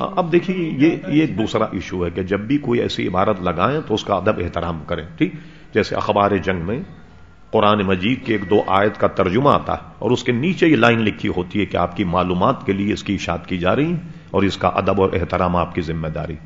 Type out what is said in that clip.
ہاں اب دیکھیے یہ یہ دوسرا ایشو ہے کہ جب بھی کوئی ایسی عبارت لگائیں تو اس کا ادب احترام کریں ٹھیک؟ جیسے اخبار جنگ میں قرآن مجید کے ایک دو آیت کا ترجمہ آتا ہے اور اس کے نیچے یہ لائن لکھی ہوتی ہے کہ آپ کی معلومات کے لیے اس کی اشاعت کی جا رہی ہے اور اس کا ادب اور احترام آپ کی ذمہ داری۔